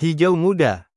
Hijau muda.